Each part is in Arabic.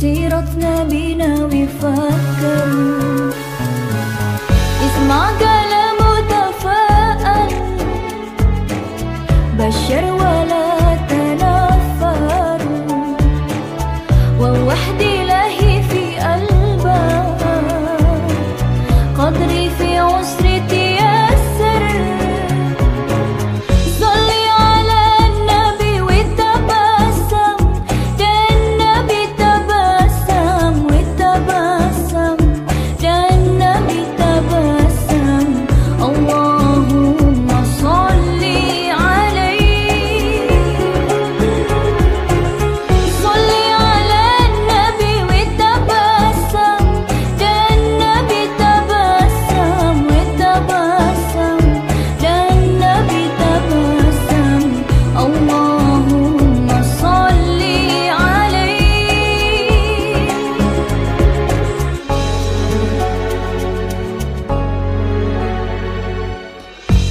سيرة نبينا وفكر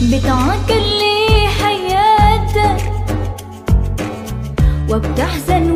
بتعكر لي حياتك وبتحزن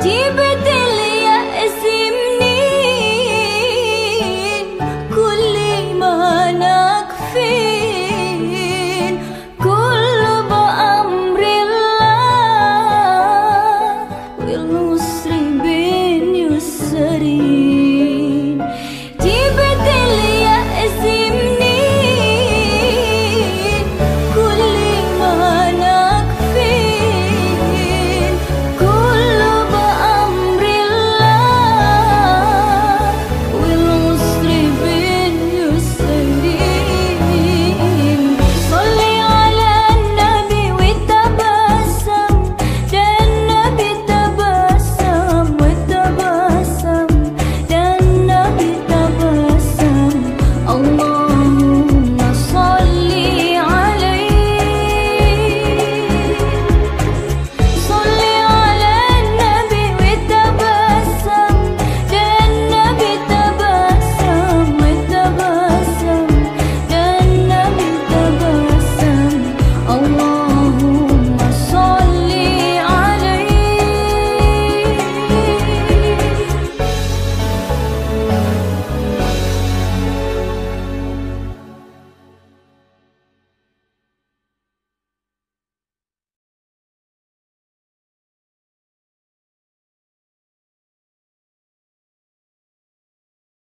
ジ杯。